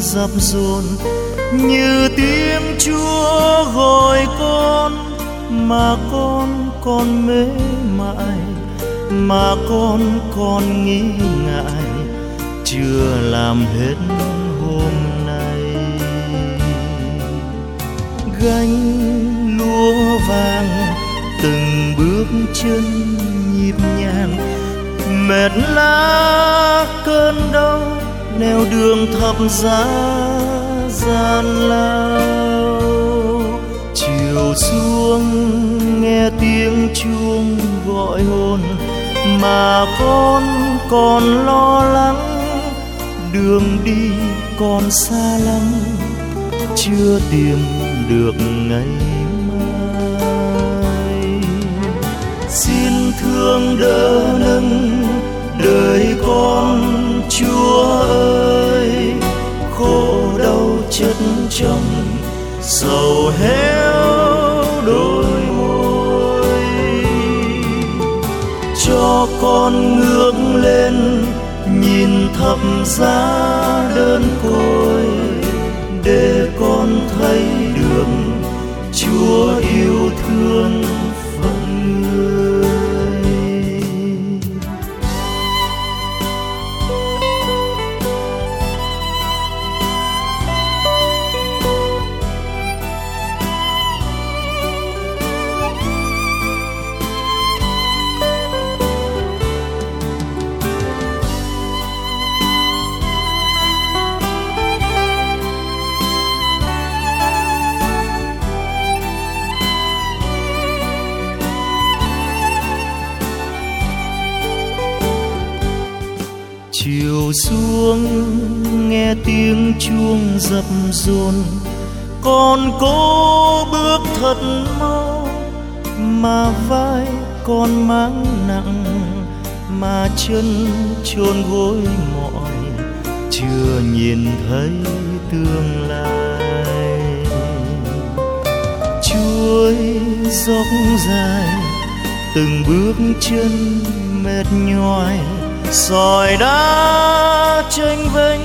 dập dồn, như tiếng chúa gọi con, mà con còn mê mãi mà con còn nghĩ ngại, chưa làm hết hôm nay. Gánh lúa vàng từng bước chân nhịp nhàng, mệt lá cơn đau neo đường thập giá gian lao. Chiều xuống nghe tiếng chuông gọi hồn, mà con còn lo lắng. Đường đi còn xa lắm, chưa tìm được ngày mai. Xin thương đỡ nâng đời cho con ngước lên nhìn thầm giá đơn côi chiều xuống, nghe tiếng chuông dập dồn. Con cố bước thật mau, mà vai con mang nặng, mà chân chôn gối mỏi. Chưa nhìn thấy tương lai. Chuối dốc dài, từng bước chân mệt nhoài sỏi đá tranh vênh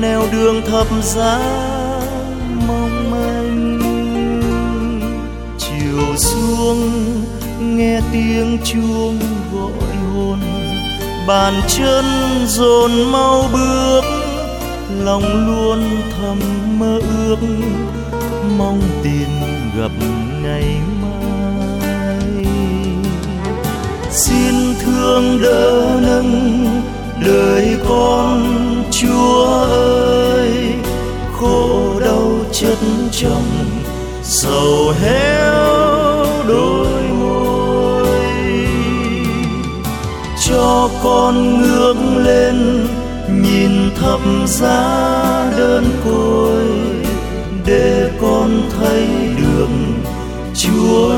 nèo đường thập giá mong manh. Chiều xuống, nghe tiếng chuông gọi hồn. Bàn chân dồn mau bước, lòng luôn thầm mơ ước. Mong tìm gặp ngày mai. Xin thương đỡ nâng chất chồng sầu héo đôi môi. Cho con ngước lên, nhìn thấp giá đơn côi, để con thấy đường chúa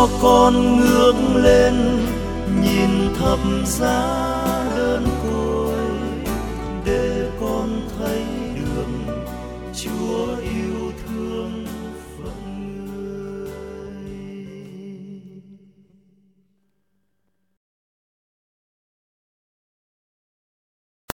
cho con ngước lên nhìn thập giá